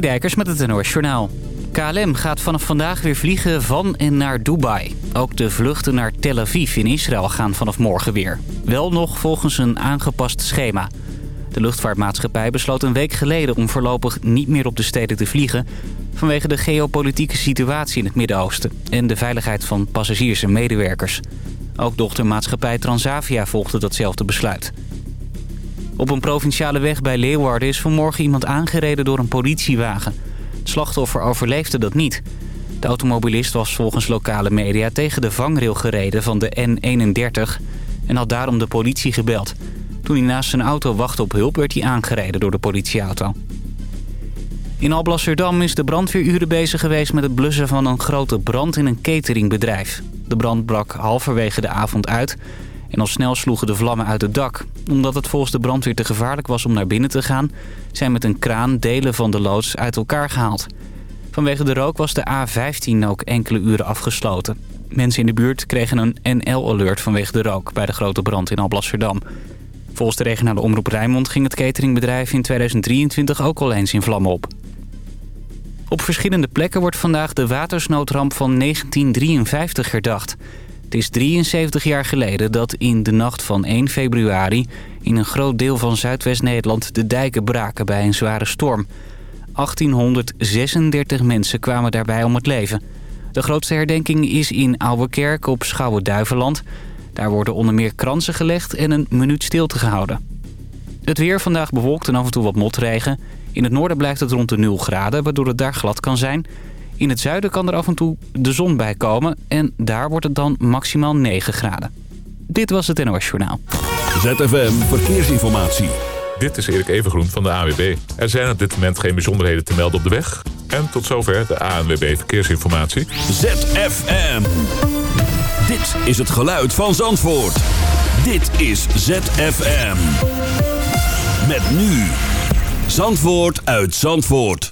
Dijkers met het NOS Journaal. KLM gaat vanaf vandaag weer vliegen van en naar Dubai. Ook de vluchten naar Tel Aviv in Israël gaan vanaf morgen weer. Wel nog volgens een aangepast schema. De luchtvaartmaatschappij besloot een week geleden om voorlopig niet meer op de steden te vliegen... vanwege de geopolitieke situatie in het Midden-Oosten... en de veiligheid van passagiers en medewerkers. Ook dochtermaatschappij Transavia volgde datzelfde besluit. Op een provinciale weg bij Leeuwarden is vanmorgen iemand aangereden door een politiewagen. Het slachtoffer overleefde dat niet. De automobilist was volgens lokale media tegen de vangrail gereden van de N31... en had daarom de politie gebeld. Toen hij naast zijn auto wachtte op hulp werd hij aangereden door de politieauto. In Alblasserdam is de brandweeruren bezig geweest met het blussen van een grote brand in een cateringbedrijf. De brand brak halverwege de avond uit en al snel sloegen de vlammen uit het dak. Omdat het volgens de brandweer te gevaarlijk was om naar binnen te gaan... zijn met een kraan delen van de loods uit elkaar gehaald. Vanwege de rook was de A15 ook enkele uren afgesloten. Mensen in de buurt kregen een NL-alert vanwege de rook... bij de grote brand in Alblasserdam. Volgens de regionale omroep Rijnmond ging het cateringbedrijf in 2023 ook al eens in vlammen op. Op verschillende plekken wordt vandaag de watersnoodramp van 1953 herdacht... Het is 73 jaar geleden dat in de nacht van 1 februari... in een groot deel van Zuidwest-Nederland de dijken braken bij een zware storm. 1836 mensen kwamen daarbij om het leven. De grootste herdenking is in Ouwekerk op Schouwen-Duiveland. Daar worden onder meer kransen gelegd en een minuut stilte gehouden. Het weer vandaag bewolkt en af en toe wat motregen. In het noorden blijft het rond de 0 graden, waardoor het daar glad kan zijn... In het zuiden kan er af en toe de zon bij komen en daar wordt het dan maximaal 9 graden. Dit was het NOS Journaal. ZFM Verkeersinformatie. Dit is Erik Evengroen van de AWB. Er zijn op dit moment geen bijzonderheden te melden op de weg. En tot zover de ANWB Verkeersinformatie. ZFM. Dit is het geluid van Zandvoort. Dit is ZFM. Met nu... Zandvoort uit Zandvoort.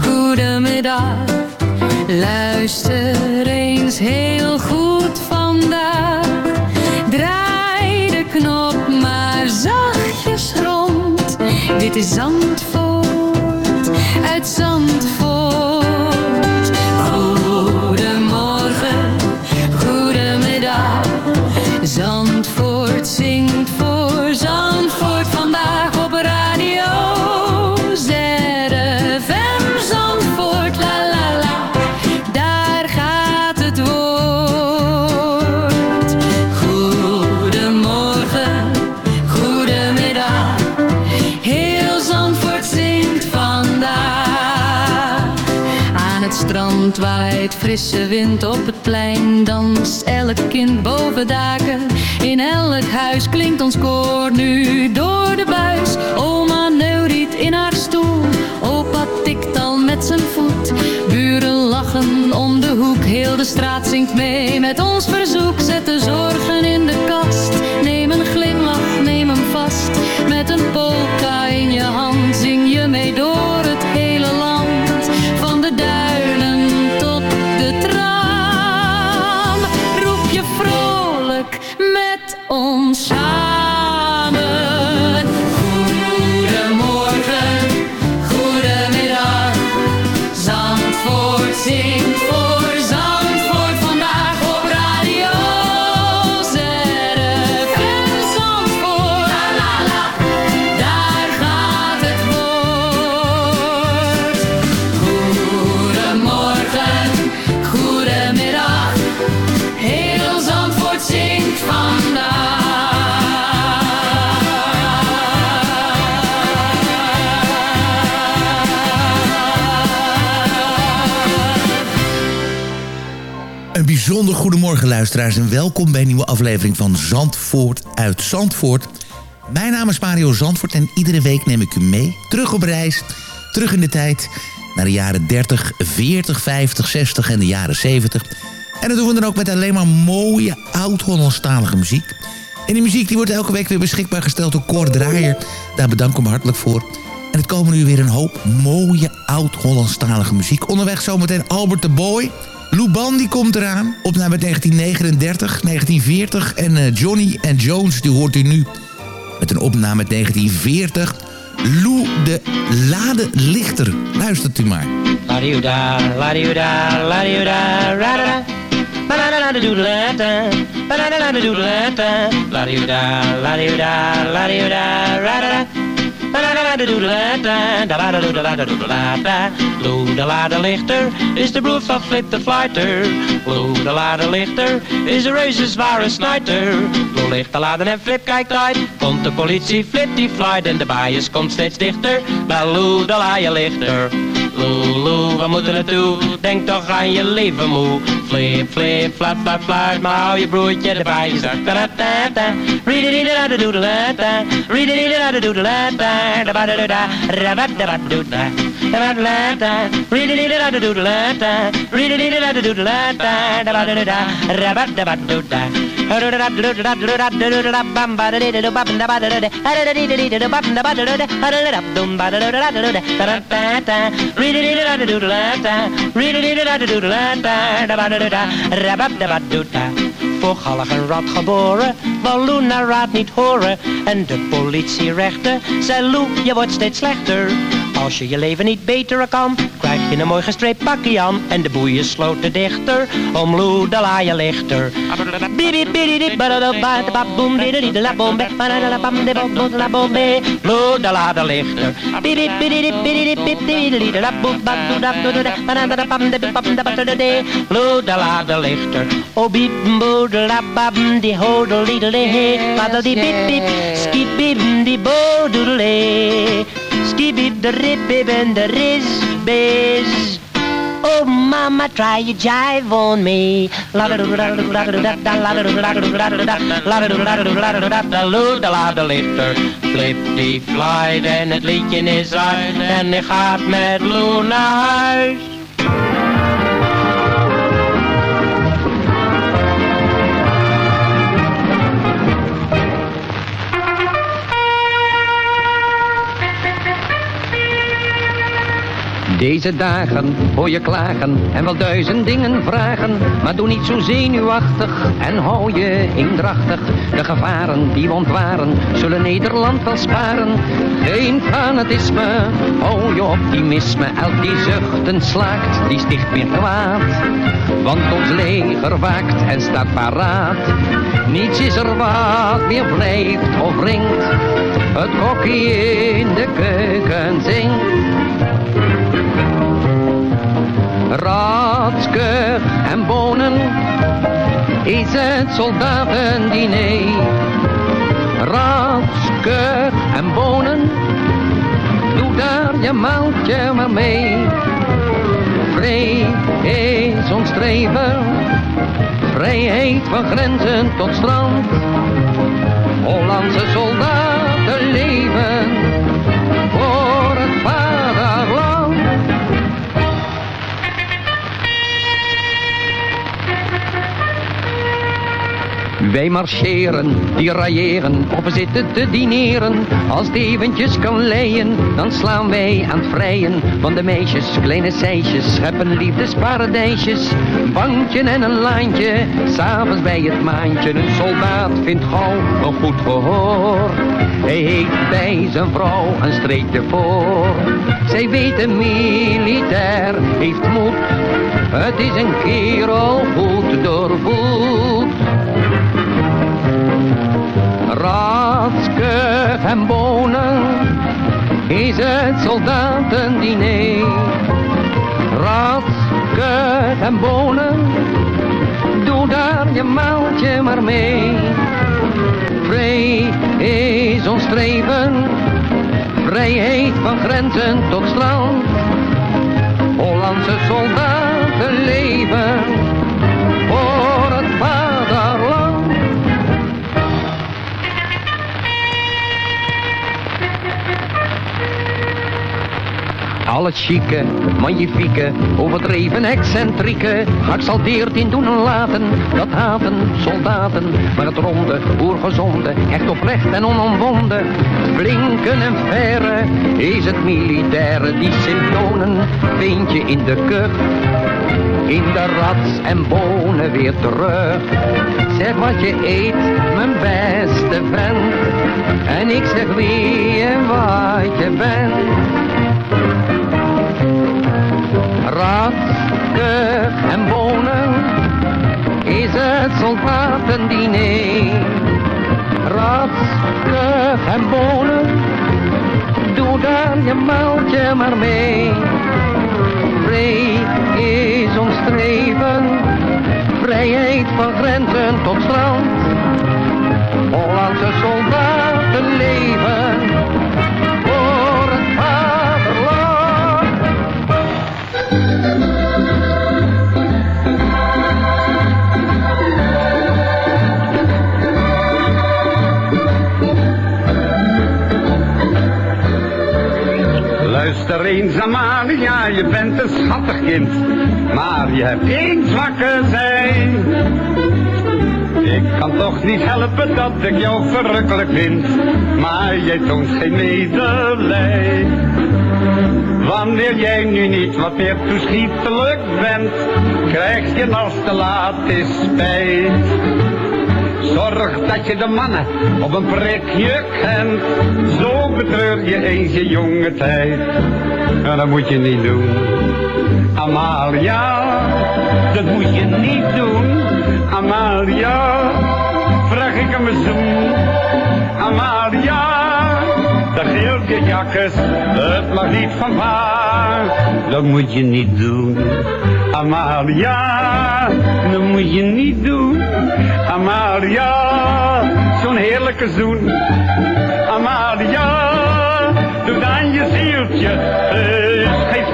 Goedemiddag. Luister eens heel goed vandaag. Draai de knop maar zachtjes rond. Dit is zand frisse wind op het plein, danst elk kind boven daken. In elk huis klinkt ons koor nu door de buis. Oma neuriet in haar stoel, opa tikt al met zijn voet. Buren lachen om de hoek, heel de straat zingt mee met ons verzoek. Zet de zorgen bijzonder goedemorgen luisteraars en welkom bij een nieuwe aflevering van Zandvoort uit Zandvoort. Mijn naam is Mario Zandvoort en iedere week neem ik u mee. Terug op reis, terug in de tijd, naar de jaren 30, 40, 50, 60 en de jaren 70. En dat doen we dan ook met alleen maar mooie oud-Hollandstalige muziek. En die muziek die wordt elke week weer beschikbaar gesteld door Cor Draaier. Daar bedank ik hem hartelijk voor. En het komen nu weer een hoop mooie oud-Hollandstalige muziek. Onderweg zometeen Albert de Boy... Lou die komt eraan. Opname 1939, 1940. En eh, Johnny and Jones, die hoort u nu. Met een opname 1940. Lou de Lade Lichter. Luistert u maar. Da Lade Lichter is de broer van Flip de Flighter. Lou de Lade Lichter is een reuze zware snijter. Lou ligt de laden en Flip kijkt uit. Komt de politie, Flip die flight en de bias komt steeds dichter. Bij Lou de Lade Lichter. Lou, we moeten naartoe. Denk toch aan je leven moe. Flip, flip, flap, flap, flap. Maar hou je broertje erbij. Je zegt da da da da. Read it, da da doodle da da. Read it, da da da da. Da da da da. Da da da. Da da da. Read voor gallig rat geboren, Walloon naar raad niet horen. En de politierechter zei Lou, je wordt steeds slechter. Als je je leven niet beteren kan, krijg je een mooi gestreept pakje aan. En de boeien sloten dichter, om Lou de laaien lichter. De lichter. De lichter. Oh biep die hodel he. Paddle die bip. Skip die. Skibib the rib and the riz biz. Oh mama, try your jive on me. Later, lifter Flippy fly, en het liedje is uit en ik gaat met Lou naar huis. Deze dagen hoor je klagen en wel duizend dingen vragen. Maar doe niet zo zenuwachtig en hou je eendrachtig. De gevaren die we ontwaren zullen Nederland wel sparen. Geen fanatisme, hou je optimisme. Elk die zuchten slaakt, die sticht meer kwaad. Want ons leger waakt en staat paraat. Niets is er wat meer blijft of ringt. Het kokkie in de keuken zingt. Ratske en bonen is het soldatendiner. Ratske en bonen, doe daar je maaltje maar mee. Vrij is ons streven, vrijheid van grenzen tot strand. Hollandse soldaten leven Wij marcheren, die railleren, of zitten te dineren. Als het eventjes kan leien, dan slaan wij aan het vrijen. Van de meisjes, kleine seisjes, scheppen liefdesparadijsjes. Bankje en een laantje, s'avonds bij het maantje. Een soldaat vindt gauw een goed gehoor. Hij heeft bij zijn vrouw een streek voor. Zij weet een militair heeft moed. Het is een kerel goed doorvoed. Ratske en bonen is het soldatendiner. Ratske en bonen, doe daar je maaltje maar mee. Vrij is ons streven, vrijheid van grenzen tot strand. Hollandse soldaten leven voor Al het chique, magnifieke, overdreven excentrieke, geëxalteerd in doen en laten, dat haten soldaten. Maar het ronde, oergezonde, echt oprecht en onomwonden, blinken en verre, is het militaire, die symptomen vind in de kuch. In de rats en bonen weer terug. Zeg wat je eet, mijn beste vent. En ik zeg wie en wat je bent. Ratske en bonen is het soldatendiner. Ratske en bonen, doe daar je maaltje maar mee. Vrij is ons streven, vrijheid van grenzen tot strand. Hollandse soldaten leven Luister eens Amalia, je bent een schattig kind, maar je hebt één zwakke zij. Ik kan toch niet helpen dat ik jou verrukkelijk vind, maar jij toont geen medelij. Wanneer jij nu niet wat meer toeschietelijk bent, krijg je als te laat is spijt. Zorg dat je de mannen op een prikje kent. Zo betreur je eens je jonge tijd. En dat moet je niet doen. Amalia, dat moet je niet doen. Amalia, vraag ik hem een zoen. Amalia, dat geel je jakkes, het mag niet van pa. Dat moet je niet doen. Amalia, dat moet je niet doen. Amalia, zo'n heerlijke zoen. Amalia, doe dan je zieltje, is geen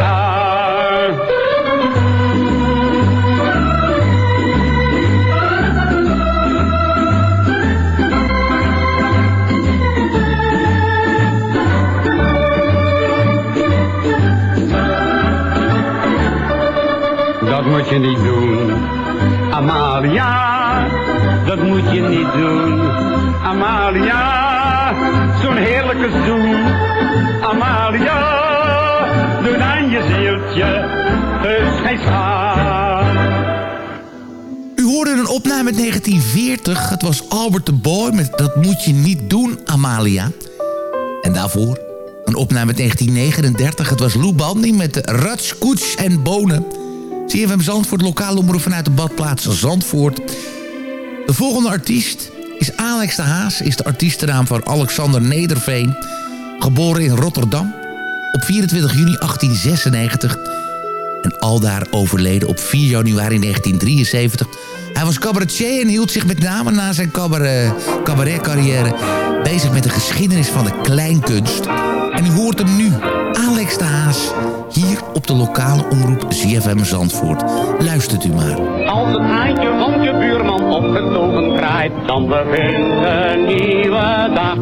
je niet doen. Amalia, dat moet je niet doen. Amalia, zo'n heerlijke zoen. Amalia, doet aan je zieltje, dus geen. U hoorde een opname uit 1940. Het was Albert de Boy met Dat moet je niet doen, Amalia. En daarvoor een opname uit 1939. Het was Lou Bandy met Rats, Koets en Bonen. CFM Zandvoort, lokale omroep vanuit de badplaats Zandvoort. De volgende artiest is Alex de Haas. Is de artiestennaam van Alexander Nederveen. Geboren in Rotterdam op 24 juni 1896. En aldaar overleden op 4 januari 1973. Hij was cabaretier en hield zich met name na zijn cabaret, cabaretcarrière... bezig met de geschiedenis van de kleinkunst. En u hoort hem nu, Alex de Haas, hier op de lokale omroep ZFM Zandvoort. Luistert u maar. Als het haantje van je buurman opgetogen kraait, dan begint een nieuwe dag.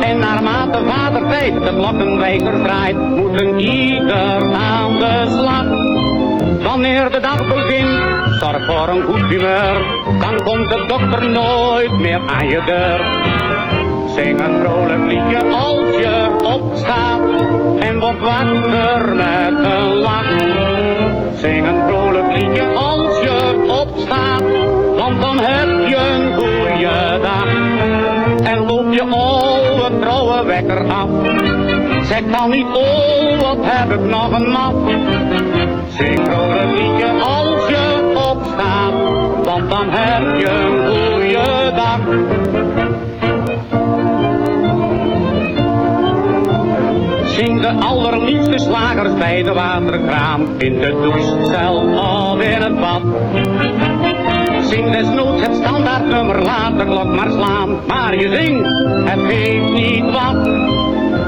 En naarmate vader tijd de klokkenwijzer draait, moet een ieder aan de slag. Wanneer de dag begint, zorg voor een goed humeur, dan komt de dokter nooit meer aan je deur. Zing een vrolijk liedje als je opstaat en wordt wakker met een lach. Zing een vrolijk liedje als je opstaat, want dan heb je een goede dag. En loop je oude trouwe wekker af. Zeg dan niet, oh wat heb ik nog een mat. Zing vrolijk liedje als je opstaat, want dan heb je een goede dag. De allerliefste slagers bij de waterkraam, in de douche, zelf of in het bad. Zing desnoods het standaardnummer, laat de klok maar slaan, maar je zingt, het geeft niet wat.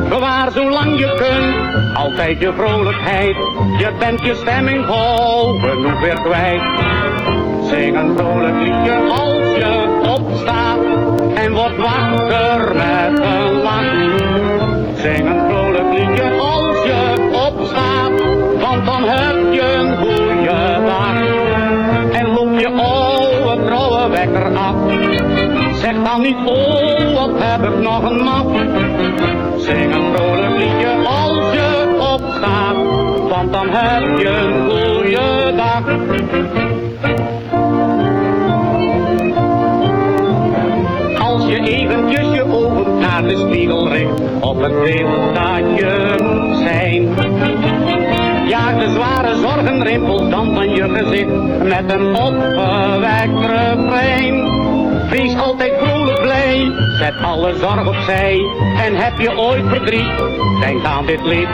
Bewaar zolang je kunt, altijd je vrolijkheid, je bent je stemming vol, genoeg weer kwijt. Zing een vrolijk liedje als je opstaat en wordt wakker met een lach. Zing een vrolijk liedje als je opstaat, want dan heb je een goede dag. En loop je oude trouwe wekker af. Zeg dan niet, oh wat heb ik nog een mat. Zing een vrolijk liedje als je opstaat, want dan heb je een goede dag. De spiegel richt, op het beeld dat je moet zijn. Jaag de zware zorgenrimpels dan van je gezicht, met een opgewekt refrein. Wees altijd vrolijk blij, zet alle zorg opzij. En heb je ooit verdriet, denk aan dit lied.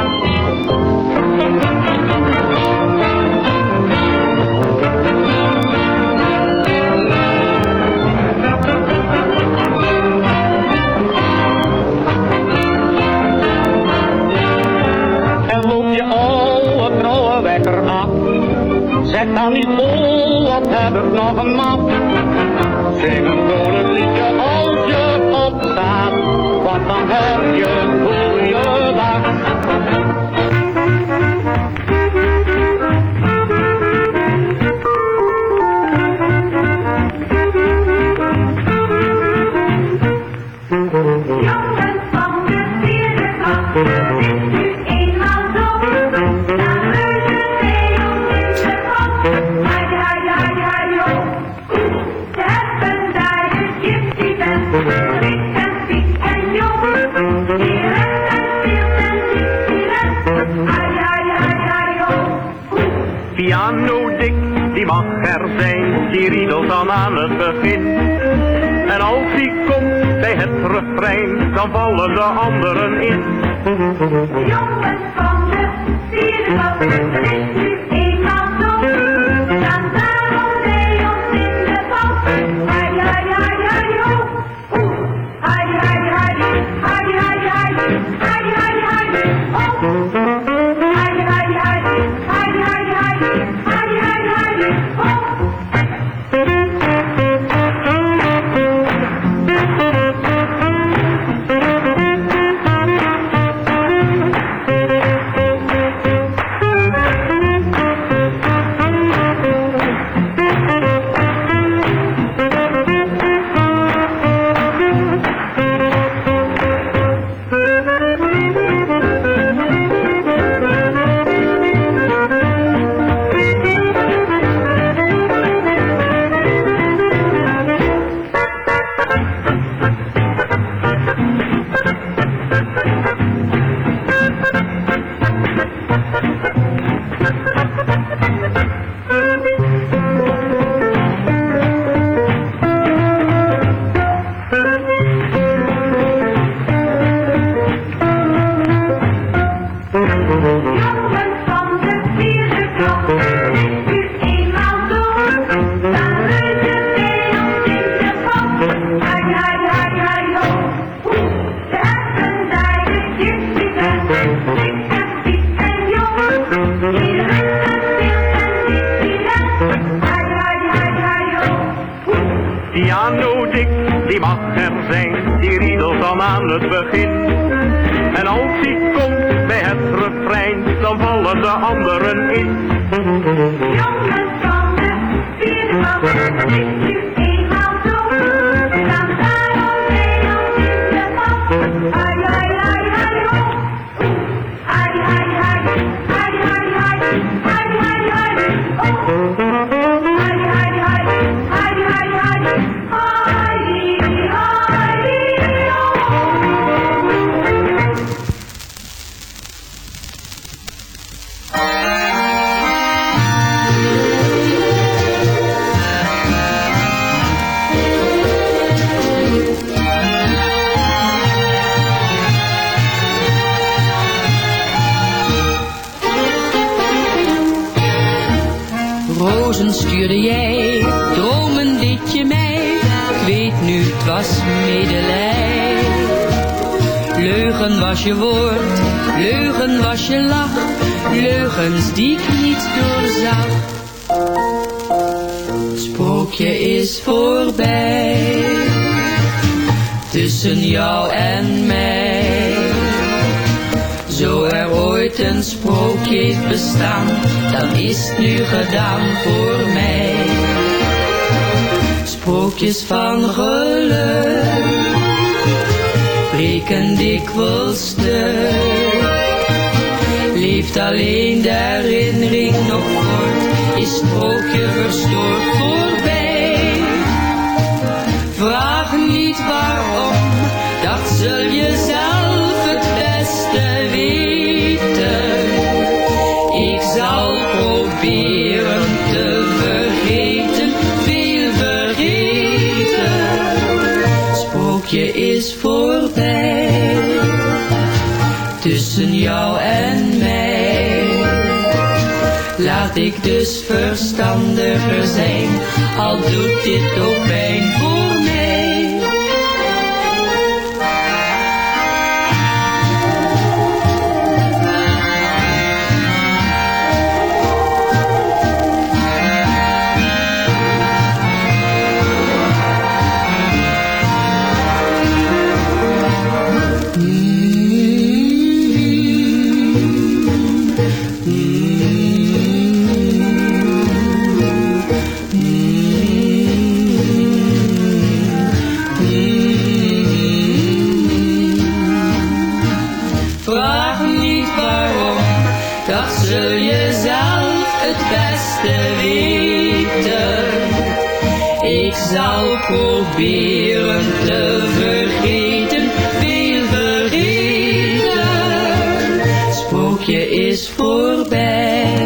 Dan Rozen stuurde jij, dromen deed je mij. Ik weet nu, het was medelij. Leugen was je woord, leugen was je lach. Leugens die ik niet doorzag. Sprookje is voorbij, tussen jou en mij. Zo er ooit een sprookje heeft bestaan, dan is het nu gedaan voor mij. Sprookjes van geluk breken dikwijls stuk. Leeft alleen de herinnering nog voort, is sprookje verstoord voorbij. Vraag niet waarom, dat zul je zelf tussen jou en mij. Laat ik dus verstandiger zijn, al doet dit ook pijn voor mij. Zul je zelf het beste weten. Ik zal proberen te vergeten, veel vergeten. Sprookje is voorbij,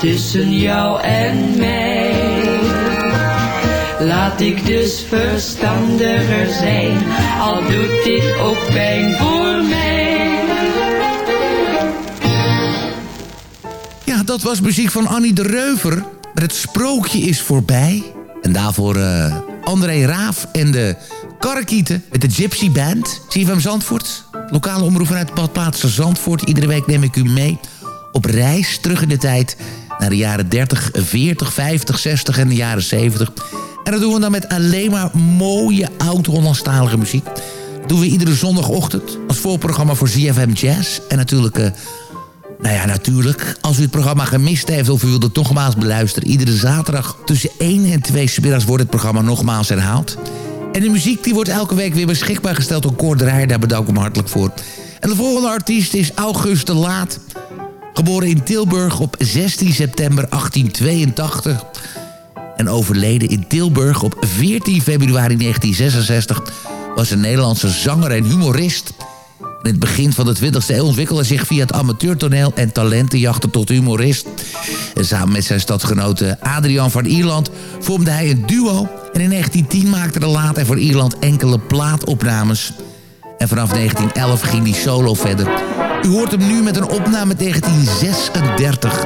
tussen jou en mij. Laat ik dus verstandiger zijn, al doet dit ook pijn voor mij. Dat was muziek van Annie de Reuver. Het sprookje is voorbij. En daarvoor eh, André Raaf en de Karrekieten met de Gypsy Band. CFM Zandvoort. Lokale omroep vanuit Badplaatsen Zandvoort. Iedere week neem ik u mee op reis terug in de tijd... naar de jaren 30, 40, 50, 60 en de jaren 70. En dat doen we dan met alleen maar mooie oud-Hollandstalige muziek. Dat doen we iedere zondagochtend als voorprogramma voor ZFM Jazz. En natuurlijk... eh, nou ja, natuurlijk. Als u het programma gemist heeft of u wilt het nogmaals beluisteren... iedere zaterdag tussen 1 en 2 middags wordt het programma nogmaals herhaald. En de muziek die wordt elke week weer beschikbaar gesteld door Cor. Daar bedank ik hem hartelijk voor. En de volgende artiest is August de Laat. Geboren in Tilburg op 16 september 1882. En overleden in Tilburg op 14 februari 1966... was een Nederlandse zanger en humorist... In het begin van de 20e eeuw ontwikkelde zich via het amateurtoneel en talentenjachten tot humorist. En samen met zijn stadgenote Adriaan van Ierland vormde hij een duo. En in 1910 maakte de hij voor Ierland enkele plaatopnames. En vanaf 1911 ging hij solo verder. U hoort hem nu met een opname 1936.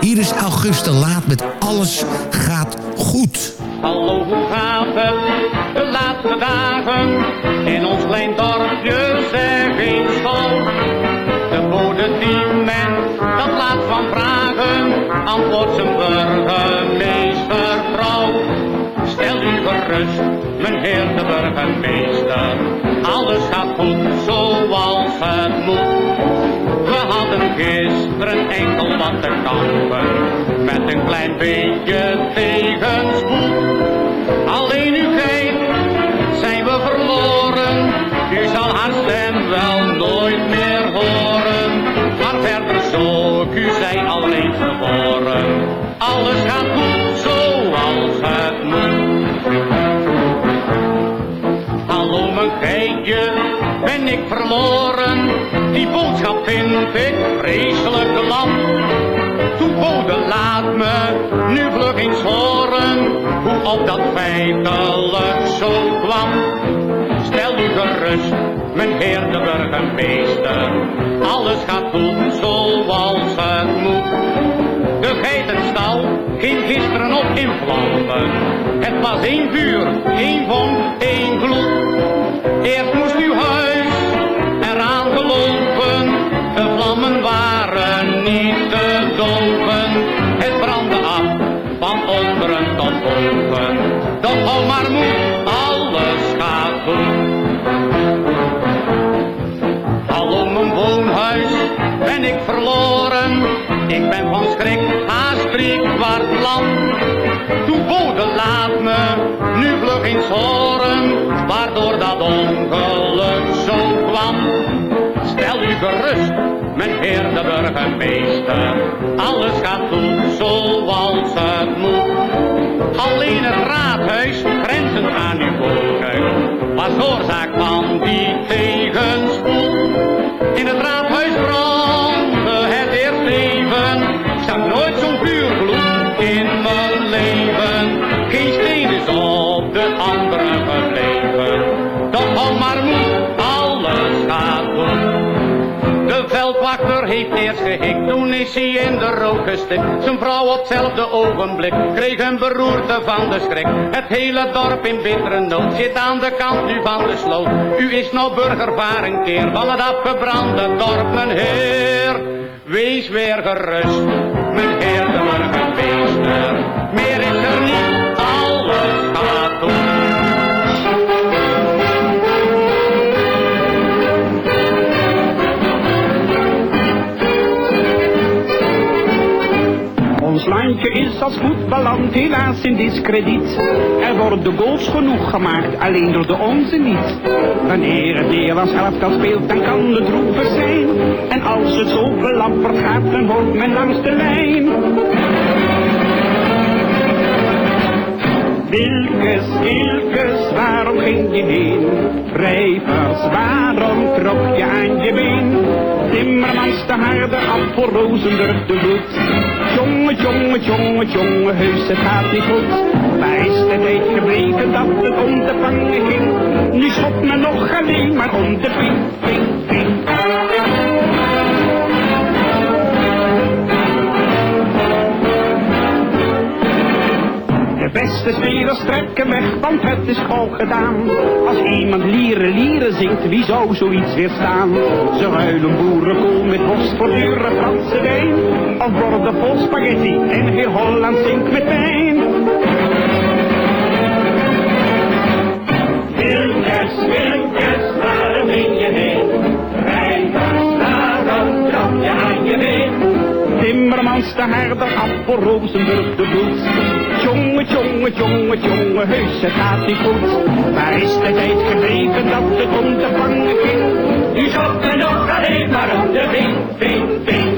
Hier is Auguste Laat met Alles gaat goed. Hallo, hoe gaat het de laatste dagen? In ons klein dorpje zeg eens vol. De bode die men dat laat van vragen, antwoordt zijn burgemeester vrouw. Stel u gerust, meneer de burgemeester. Alles gaat goed zoals het moet. We hadden gisteren enkel wat te kampen, met een klein beetje tegenspoed. Alleen u kijkt, zijn we verloren, u zal haar stem wel nooit meer horen. Maar verder zo, u zij al eens geboren, alles gaat goed zoals het moet. Hallo mijn ben ik verloren? Die boodschap vind ik vreselijk lam. Toen bode laat me nu vlug eens horen, hoe op dat feitelijk zo kwam. Stel u gerust, meneer de burgemeester, alles gaat goed zoals het moet. De geitenstal ging gisteren op in vlammen. Het was één vuur, één vonk, één gloed. Eerst moest uw huis Het brandde af van onderen tot boven. Doch hou maar moed, alles gaat goed. Hallo mijn woonhuis, ben ik verloren. Ik ben van schrik haast kwart lam. Toen bode laat me nu vlug eens horen, waardoor dat de burgemeester, alles gaat goed zoals het moet. Alleen het raadhuis, grenzend aan uw voorkeur, was oorzaak van die. Eerst gehikt, toen is hij in de rook gestikt. Zijn vrouw op hetzelfde ogenblik kreeg een beroerte van de schrik. Het hele dorp in bittere nood zit aan de kant nu van de sloot. U is nou burgervaar een keer van het afgebrande dorp, mijn heer. Wees weer gerust, mijn heer de burgemeester. Als voetballand helaas in discrediet. Er worden goals genoeg gemaakt, alleen door de onze niet. Wanneer het Nederlands elftal speelt, dan kan het droevig zijn. En als het zo belapperd gaat, dan wordt men langs de lijn. Wilkes, Wilkes, waarom ging je heen? Rijvers, waarom trok je aan je been? Timmermans de harde voor Rozenburg de bloed. Jongen, jongen, jongen, jongen, heus het gaat niet goed. Waar is de tijd dat het om te vangen ging? Nu schopt men nog alleen maar om de ping, ping, ping. De beste spelers trekken weg, want het is gauw gedaan. Als iemand lieren lieren zingt, wie zou zoiets weerstaan? Ze ruilen boerenkool met worst voor dure Franse wijn. Of worden vol spaghetti en heel Holland zingt met Wilkes, Timmermans de herder voor Rozenburg de bloed. Jongen, jongen, jongen, jongen, heus, het gaat niet goed. Waar is de tijd gebleven dat het om te vangen ging? Nu men nog alleen maar om de ving, ving, ving.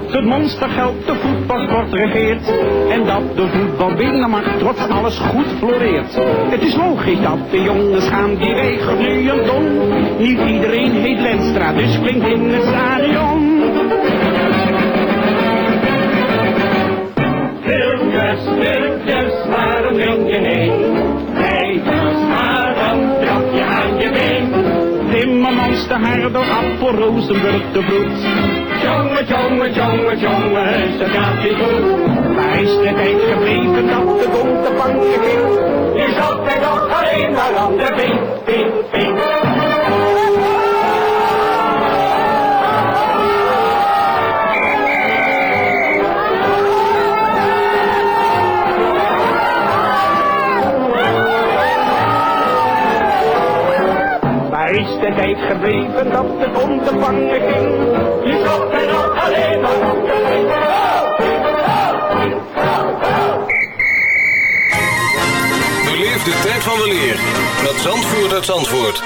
Dat het monstergeld de voetbalsport regeert. En dat de voetbalbinnenmacht trots alles goed floreert. Het is logisch dat de jongens gaan die wegen nu een ton. Niet iedereen heet Lenstra, dus klinkt in het stadion. Wilkes, Wilkes, waarom ging je heen? Rijkers, waarom trap je aan je been? Timmermans de herder voor Rozenburg de bloed. Jongen, jongen, jongen, jongen, ze gaat niet goed. Waar is de tijd gebleven dat de bond te vangen ging? Nu zat hij nog alleen maar aan de ping, ping, ping. Trieste tijd gebleven dat het om te vangen ging. Je zocht er nog alleen maar om te. Beleef de tijd van de leer met Zandvoort uit Zandvoort.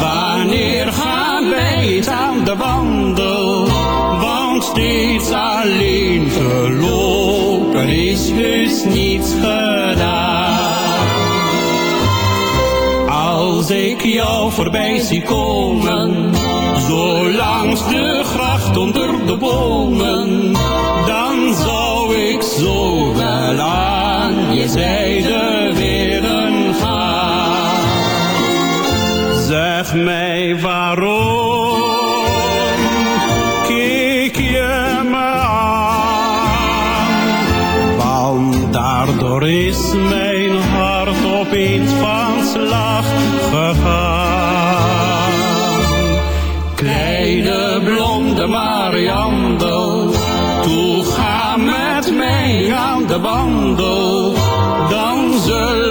wanneer gaan wij aan de wandel? Want steeds alleen gelopen is dus niets gedaan. Als ik jou voorbij zie komen, zo langs de gracht onder de bomen, dan zou ik zo wel aan je zijde willen Mij waarom kijk je me aan? Want daardoor is mijn hart opeens van slag gegaan. Kleine blonde Mariandel, toe ga met mij aan de wandel. Dan zullen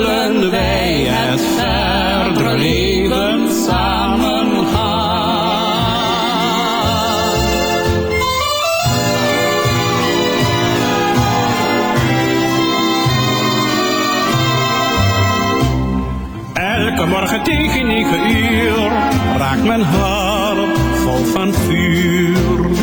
tegen negen uur raakt mijn hart vol van vuur.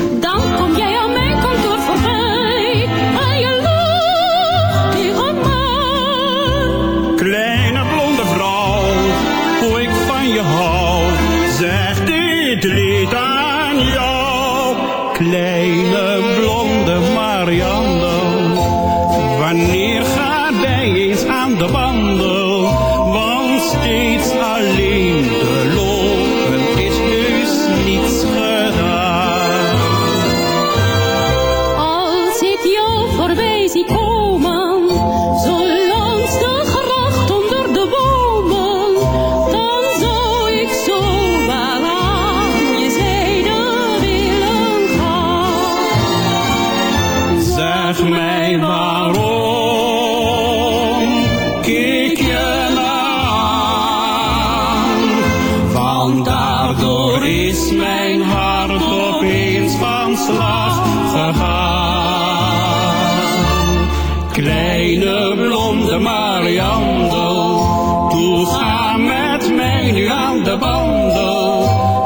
De wandel.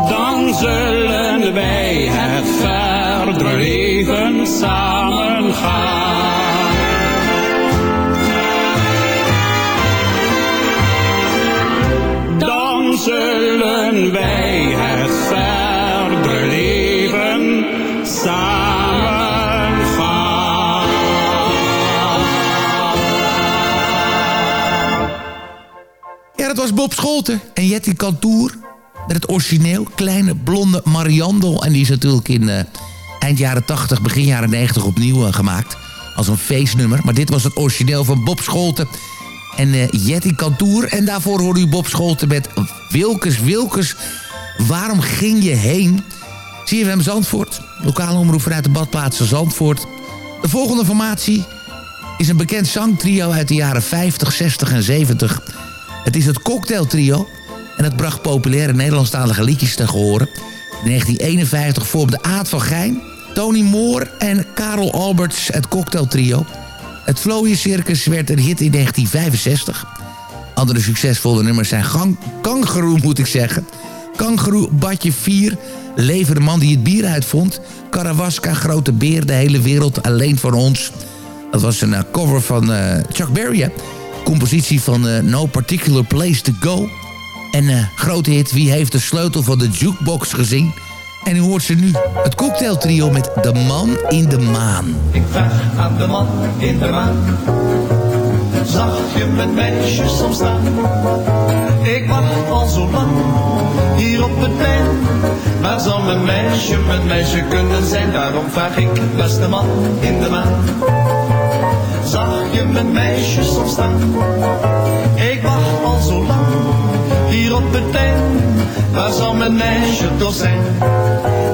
Dan zullen wij het verdere leven samen Bob Scholten en Jetty Kantoor. Met het origineel, kleine blonde Mariandel. En die is natuurlijk in eh, eind jaren 80, begin jaren 90 opnieuw eh, gemaakt. Als een feestnummer. Maar dit was het origineel van Bob Scholten en eh Jetty Kantoor. En daarvoor hoorde u Bob Scholten met Wilkes, Wilkes. Waarom ging je heen? CFM Zandvoort, lokale omroep vanuit de badplaatsen Zandvoort. De volgende formatie is een bekend zangtrio uit de jaren 50, 60 en 70. Het is het Cocktail Trio en het bracht populaire Nederlandstalige liedjes te horen. In 1951 vormde Aad van Gijn, Tony Moore en Karel Alberts het Cocktail Trio. Het Vlooien Circus werd een hit in 1965. Andere succesvolle nummers zijn Gang, moet ik zeggen. Kangaroo, Badje 4, Leven de man die het bier uitvond. Karawaska, Grote Beer, De hele wereld alleen voor ons. Dat was een eh, cover van eh, Chuck Berry, hè? Compositie van eh, No Particular Place to Go. En eh, grote hit, wie heeft de sleutel van de jukebox gezien? En u hoort ze nu, het cocktailtrio met De Man in de Maan. Ik vraag aan de man in de maan. Zag je mijn meisje soms staan? Ik wacht al zo lang hier op het plein. Waar zal mijn meisje, mijn meisje kunnen zijn? Daarom vraag ik, beste man in de maan. Mijn meisje soms staan? Ik wacht al zo lang hier op het plein. Waar zal mijn meisje toch zijn?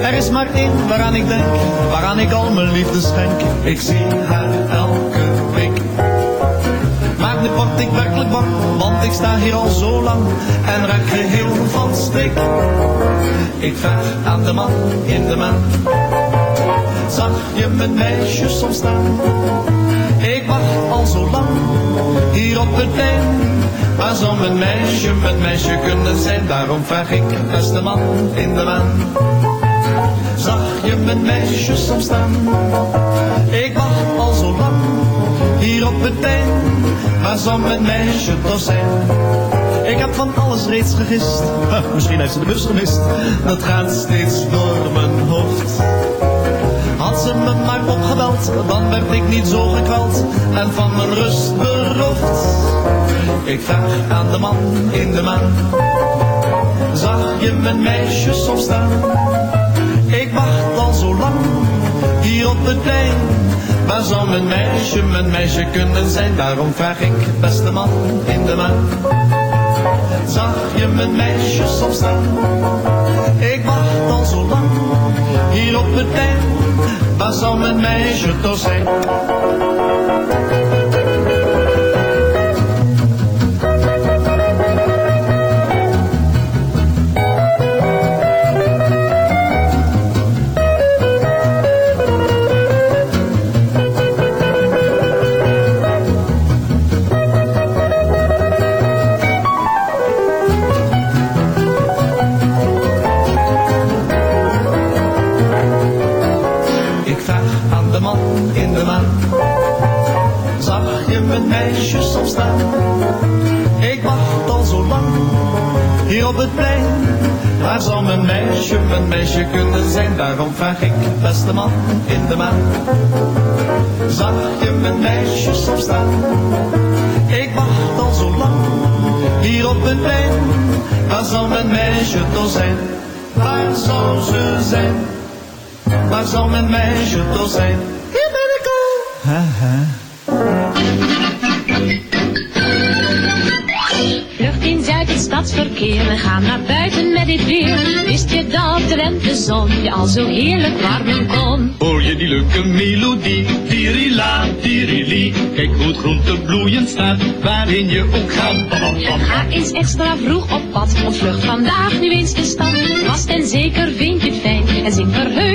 Er is maar één waaraan ik denk, waaraan ik al mijn liefde schenk. Ik zie haar elke week. Maar nu word ik werkelijk bang, want ik sta hier al zo lang en raak geheel van streek. Ik vraag aan de man in de maan, zag je mijn meisje soms staan? Al zo lang hier op het plein. Waar zal mijn meisje, mijn meisje kunnen zijn? Daarom vraag ik, beste man in de maan. Zag je mijn meisje soms staan? Ik wacht al zo lang hier op het plein. Waar zal mijn meisje toch zijn? Ik heb van alles reeds gegist. Misschien heeft ze de bus gemist. Dat gaat steeds door mijn hoofd. Had ze me maar opgebeld, dan werd ik niet zo gekweld en van mijn rust beroofd. Ik vraag aan de man in de maan, zag je mijn meisje soms staan? Ik wacht al zo lang hier op het plein. Waar zal mijn meisje, mijn meisje kunnen zijn? Daarom vraag ik, beste man in de maan. Zag je mijn meisje soms staan? Ik wacht al zo lang hier op het plein. Waar zal mijn meisje toch zijn? Ik wacht al zo lang hier op het plein. Waar zal mijn meisje, mijn meisje kunnen zijn? Daarom vraag ik, beste man in de maan. Zag je mijn meisje soms staan? Ik wacht al zo lang hier op het plein. Waar zal mijn meisje toch zijn? Waar zou ze zijn? Waar zal mijn meisje toch zijn? Stadsverkeer, we gaan naar buiten met dit weer. Wist je dat de lentezon je al zo heerlijk warmen kon? Hoor je die leuke melodie? Tirila, tirili. Kijk hoe het groente bloeiend staat, waarin je ook gaat. Ga eens extra vroeg op pad, ontvlucht vandaag nu eens de stad. Vast en zeker vind je het fijn, en zing verheugd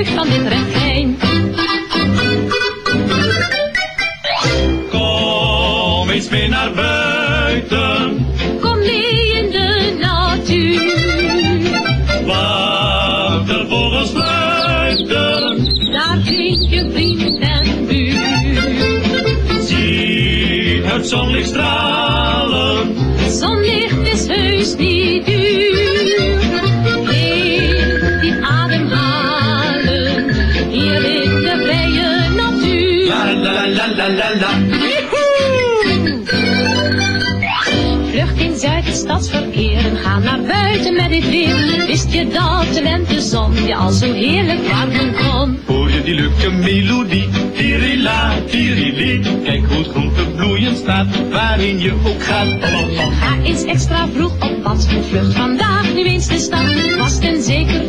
zonlicht stralen, Zonlicht is heus niet duur. Leef diep ademhalen, hier in de vrije natuur. la la la la la la. Vlucht in Zuid het stadsverkeer en ga naar buiten met dit weer. Wist je dat de lentezon je al zo heerlijk warmen kon? Hoor je die leuke melodie? Tirila, tirili. Kijk hoe het groente bloeiend staat, waarin je ook gaat. Ga eens extra vroeg op pad, vlucht vandaag nu eens de stad. Vast en zeker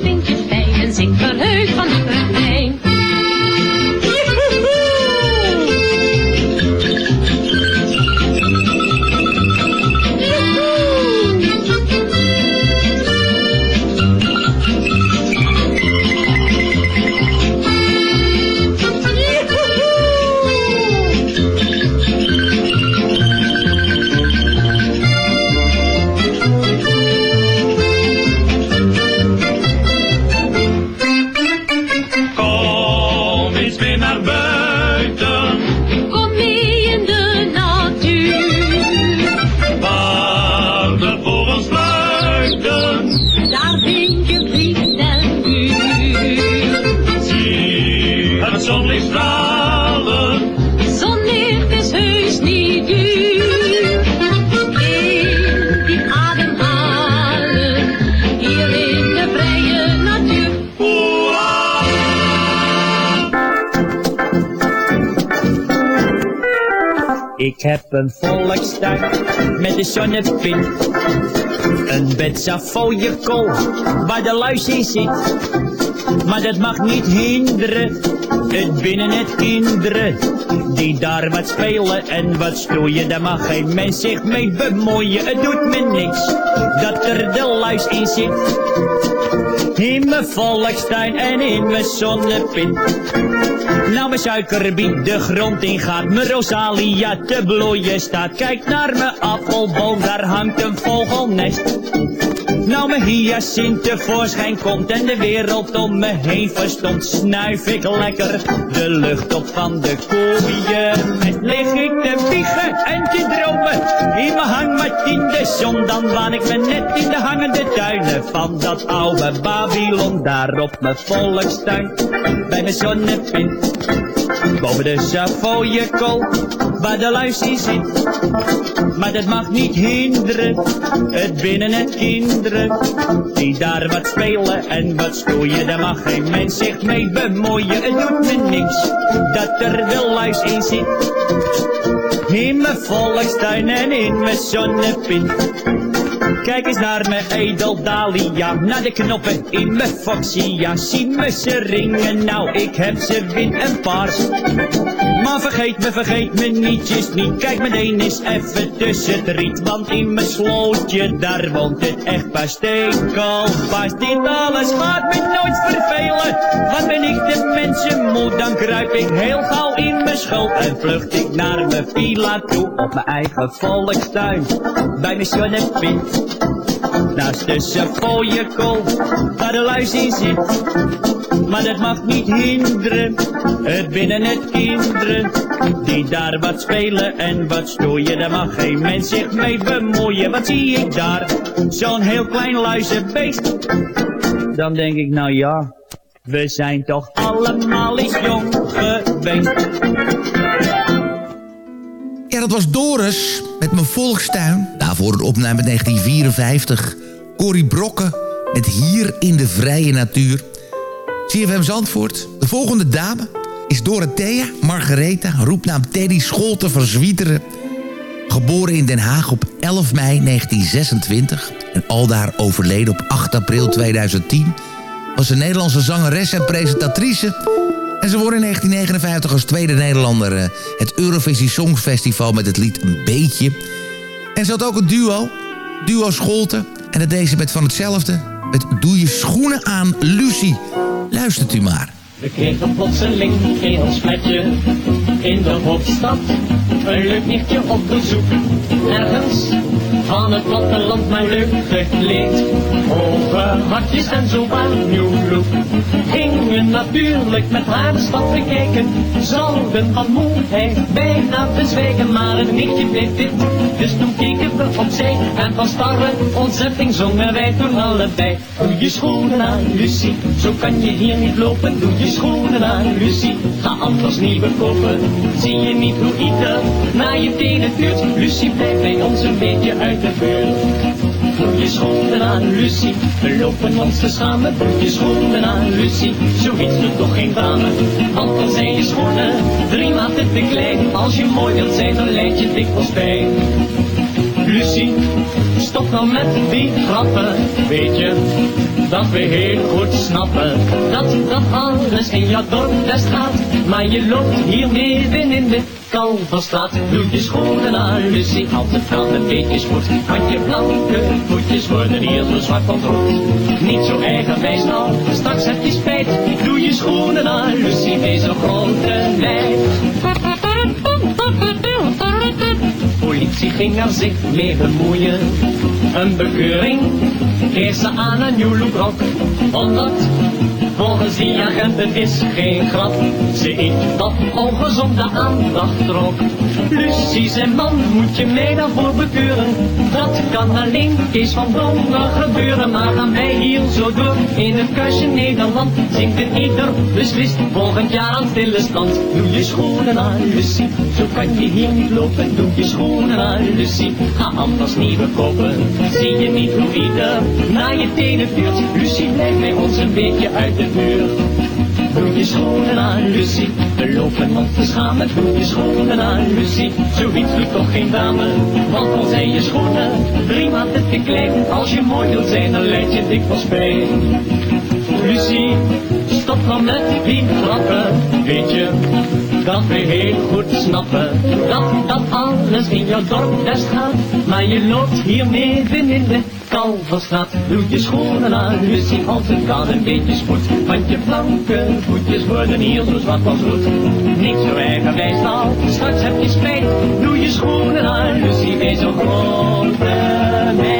Ik heb een volkstuin met een zonnepin. Een bed kool waar de luis in zit. Maar dat mag niet hinderen, het binnen het kinderen. Die daar wat spelen en wat stoeien, daar mag geen mens zich mee bemoeien. Het doet me niks dat er de luis in zit. In mijn volkstuin en in mijn zonnepin. Nou mijn suikerbiet de grond in gaat, mijn rosalia te bloeien staat. Kijk naar mijn appelboom, daar hangt een vogelnest. Nou mijn hyacint tevoorschijn komt en de wereld om me heen verstomt, snuif ik lekker de lucht op van de koeien. Met lig ik te vliegen en te dromen in mijn hangmat in de zon, dan waan ik me net in de hangende tuinen van dat oude Babylon, daar op mijn volkstuin, bij mijn zonnepin. Boven de Savoyekool, waar de luis in zit. Maar dat mag niet hinderen, het binnen het kinderen. Die daar wat spelen en wat stoeien, daar mag geen mens zich mee bemoeien. Het doet me niks, dat er de luis in zit. In mijn volkstuin en in mijn zonnepin. Kijk eens naar mijn edeldalia, naar de knoppen in mijn foxia. Zie me ze ringen, nou ik heb ze wit en paars. Maar vergeet me, vergeet me nietjes niet. Kijk meteen eens even tussen het riet. Want in mijn slootje, daar woont het echtpaar stekelpaars. Dit alles gaat me nooit vervelen. Want ben ik de mensen moe, dan kruip ik heel gauw in mijn schuld. En vlucht ik naar mijn villa toe, op mijn eigen volkstuin. Bij mijn zonnepin. Naast de Savoyekool, waar de luis in zit. Maar dat mag niet hinderen, het binnen het kinderen. Die daar wat spelen en wat stoeien, daar mag geen mens zich mee bemoeien. Wat zie ik daar? Zo'n heel klein luizenbeest. Dan denk ik, nou ja, we zijn toch allemaal eens jong geweest. Ja, dat was Doris met mijn volkstuin. Daarvoor een opname uit 1954. Corrie Brokken met Hier in de Vrije Natuur. CFM Zandvoort. De volgende dame is Dorothea Margaretha, roepnaam Teddy Scholte van Zwieteren. Geboren in Den Haag op 11 mei 1926 en aldaar overleden op 8 april 2010... was een Nederlandse zangeres en presentatrice... En ze won in 1959 als tweede Nederlander eh, het Eurovisie Songfestival met het lied Een Beetje. En ze had ook een duo, duo Scholten. En dat deed ze met van hetzelfde, met Doe je schoenen aan, Lucie. Luistert u maar. We kregen plotseling in ons flatje in de hoofdstad een leuk nichtje op bezoek. Ergens van het platteland maar leuk gekleed. Hoge hartjes en zo aan nieuw look. Gingen natuurlijk met haar de stad bekijken. Zouden van moeheid bijna bezwijken, maar het nichtje bleef dit. Dus toen keken we opzij en van starre ontzetting zongen wij toen allebei. Doe je schoenen aan, Lucie, zo kan je hier niet lopen. Doe je schoenen aan, Lucie, ga anders nieuwe kopen. Zie je niet hoe ieder naar je tenen tuurt? Lucie, blijf bij ons een beetje uit de buurt. Doe je schoenen aan, Lucie, we lopen ons te schamen. Je schoenen aan, Lucie, zoiets doet toch geen dame. Want dan zijn je schoenen drie maten te klein. Als je mooi wilt zijn, dan leid je dikwijls bij. Stop nou met die grappen, weet je dat we heel goed snappen dat dat alles in jouw dorp best gaat. Maar je loopt hier midden in de Kalverstraat. Doe je schoenen aan, Lucie, altijd wel een beetje spoed. Want je blanke voetjes worden hier zo zwart van rood. Niet zo eigenwijs nou, straks heb je spijt. Doe je schoenen aan, Lucie, deze grote wijf. Politie ging er zich mee bemoeien. Een bekeuring kreeg ze aan een nieuw look Omdat volgens die agent is geen grap. Ze iets dat ongezonde aandacht trok. Lucie zijn man, moet je mij daarvoor bekeuren? Dat kan alleen Kees van Dongen gebeuren. Maar gaan wij hier zo door in het kuisje Nederland, zingt het ieder beslist volgend jaar aan stille stand. Doe je schoenen aan, Lucie, zo kan je hier niet lopen. Doe je schoenen aan, Lucie, ga anders nieuwe kopen. Zie je niet hoe ieder naar je tenen vuurt? Lucie, blijf bij ons een beetje uit de buurt. Doe je schoenen aan, Lucie, We lopen op te schaam met goede schoenen aan Lucie. Zoiets doet toch geen dame, want dan zijn je schoenen drie maanden te klein. Als je mooi wilt zijn, dan leid je dikwijls bij. Lucie, stop dan met die grappen, weet je dat we heel goed snappen dat dat alles in jouw dorp best gaat. Maar je loopt hier midden in de Kalverstraat. Doe je schoenen aan, Lucie, als het kan een beetje spoed. Want je blanke voetjes worden hier zo zwart als roet. Niet zo eigenwijs al, straks heb je spijt. Doe je schoenen aan, Lucie, wees een grote meid.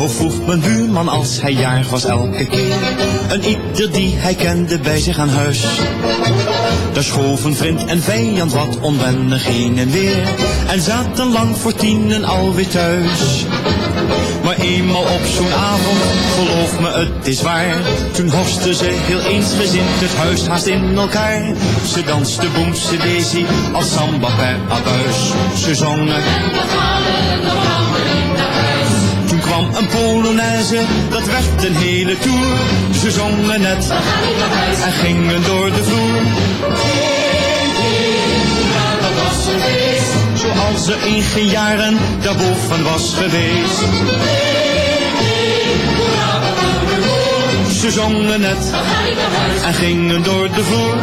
Driehof vroeg mijn buurman als hij jarig was elke keer. Een ieder die hij kende bij zich aan huis. Daar schoven vriend en vijand wat onwennig heen en weer. En zaten lang voor tienen alweer thuis. Maar eenmaal op zo'n avond, geloof me het is waar. Toen horsten ze heel eensgezind het huis haast in elkaar. Ze danste boemse daisy als samba per abuis. Ze zongen toen kwam een Polonaise, dat werd een hele tour. Ze zongen net en gingen door de vloer. Dat was een feest, zoals er in geen jaren daarboven was geweest. Ze zongen net en gingen door de vloer.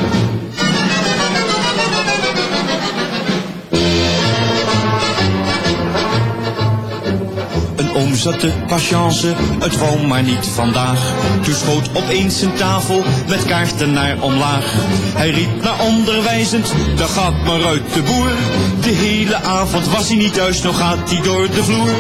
Oom zat patience, het wou maar niet vandaag. Toen schoot opeens zijn tafel met kaarten naar omlaag. Hij riep naar onderwijzend, daar gaat maar uit de boer. De hele avond was hij niet thuis, nog gaat hij door de vloer.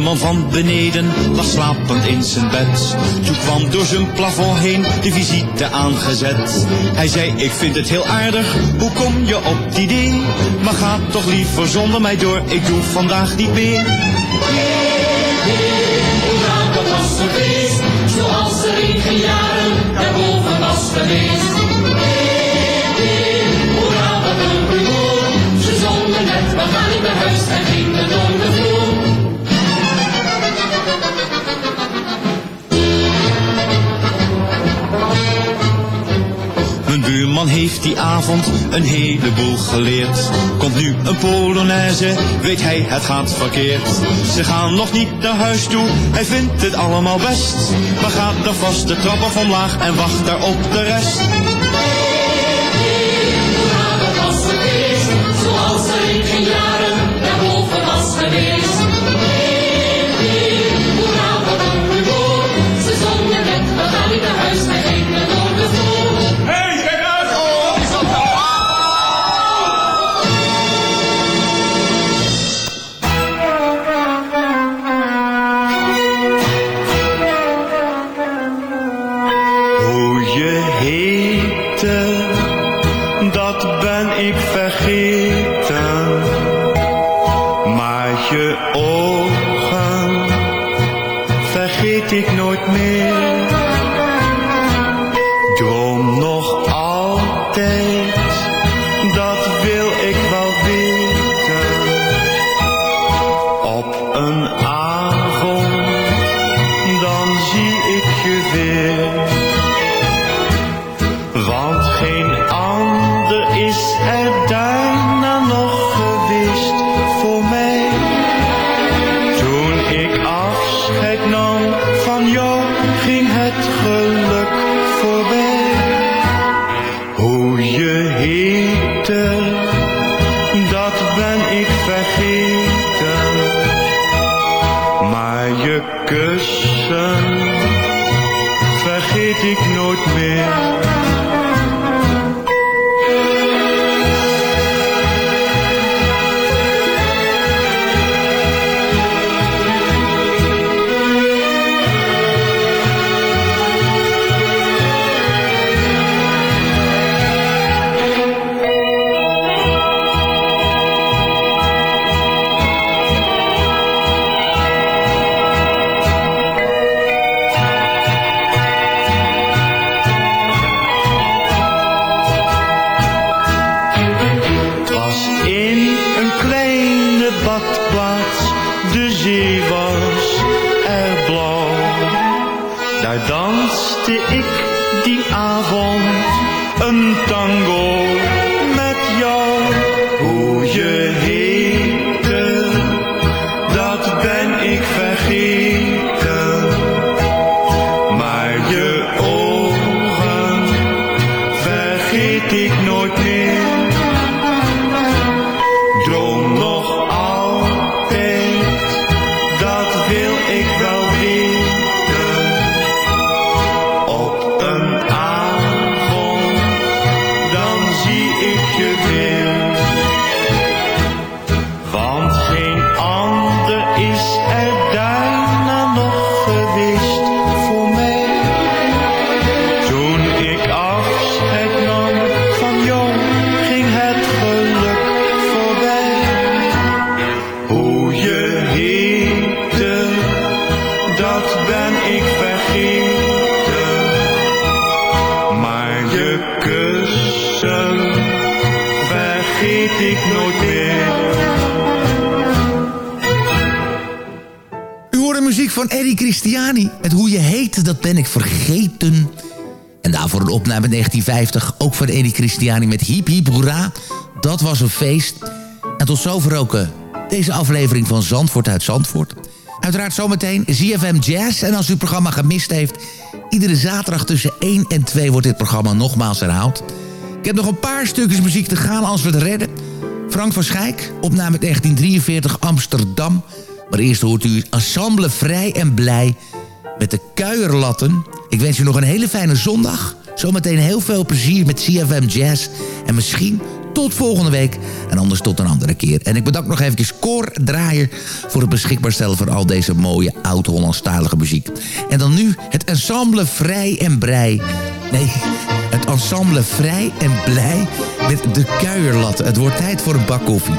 Buurman van beneden lag slapend in zijn bed. Toen kwam door zijn plafond heen de visite aangezet. Hij zei, ik vind het heel aardig, hoe kom je op het idee? Maar ga toch liever zonder mij door, ik doe vandaag niet meer. Hoera, dat was zoals er in jaren erboven was geweest. Buurman heeft die avond een heleboel geleerd. Komt nu een Polonaise, weet hij het gaat verkeerd. Ze gaan nog niet naar huis toe, hij vindt het allemaal best. Maar gaat dan vast de trap af omlaag en wacht daar op de rest. Een tango opname 1950, ook van Eddie Christiani met Hiep Hiep Hoera. Dat was een feest. En tot zover ook eh, deze aflevering van Zandvoort uit Zandvoort. Uiteraard zometeen ZFM Jazz. En als u het programma gemist heeft... iedere zaterdag tussen 1 en 2 wordt dit programma nogmaals herhaald. Ik heb nog een paar stukjes muziek te gaan als we het redden. Frank van Schijk, opname 1943 Amsterdam. Maar eerst hoort u Ensemble Vrij en Blij met de kuierlatten. Ik wens u nog een hele fijne zondag. Zometeen heel veel plezier met CFM Jazz. En misschien tot volgende week. En anders tot een andere keer. En ik bedank nog eventjes Cor Draaier... voor het beschikbaar stellen van al deze mooie oud-Hollandstalige muziek. En dan nu het ensemble Vrij en Brei. Nee, het ensemble Vrij en Blij met de kuierlatten. Het wordt tijd voor een bak koffie.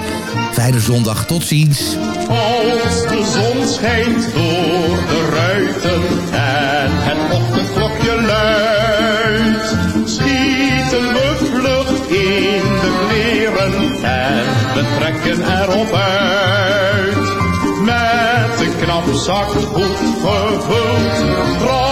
Fijne zondag, tot ziens. Als de zon schijnt door de ruiten en het ochtendklokje luidt, schieten we in de kleren en we trekken erop uit. Met een knap zakgoed gevuld,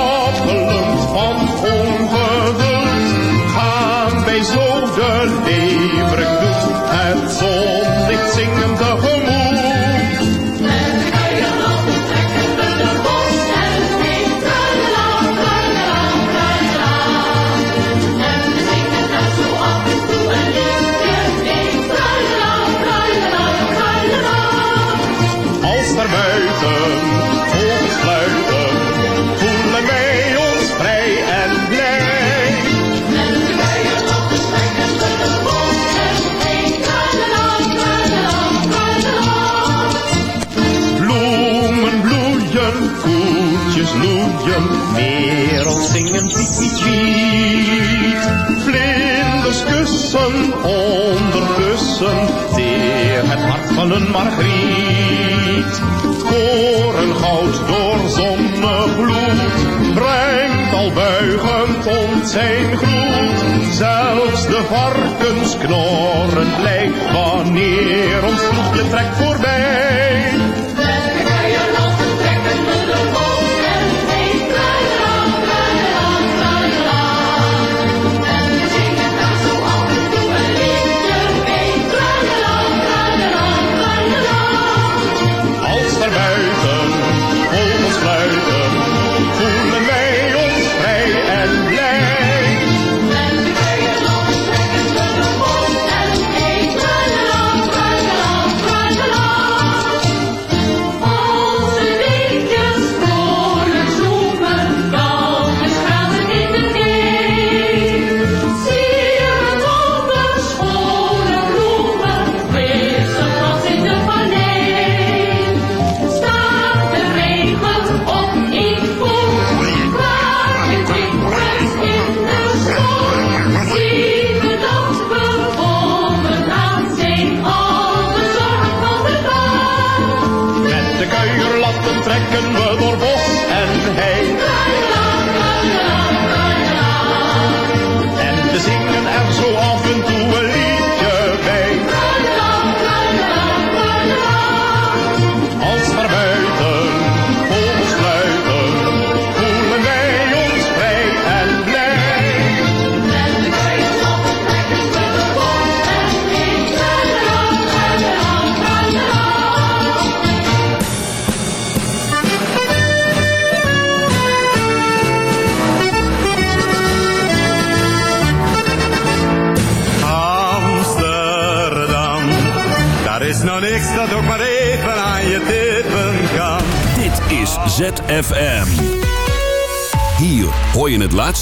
Koren, een margriet. Korengoud door zonnegloed, brengt al buigend ons zijn groet. Zelfs de varkens knorren blij, wanneer ons vroeg trekt voorbij.